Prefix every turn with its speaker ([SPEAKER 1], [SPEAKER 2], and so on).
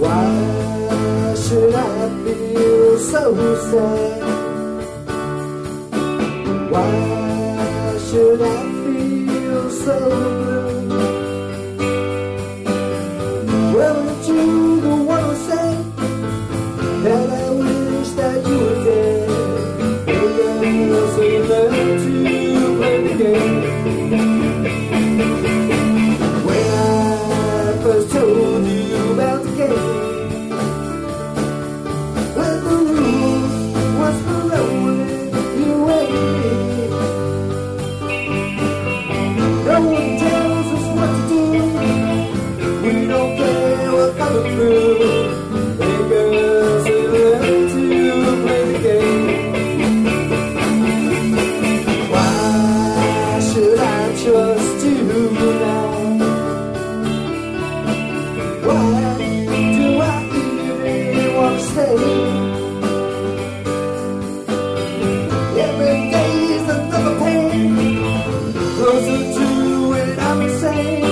[SPEAKER 1] Why should I feel so sad? Why should I feel so blue? Let me saying.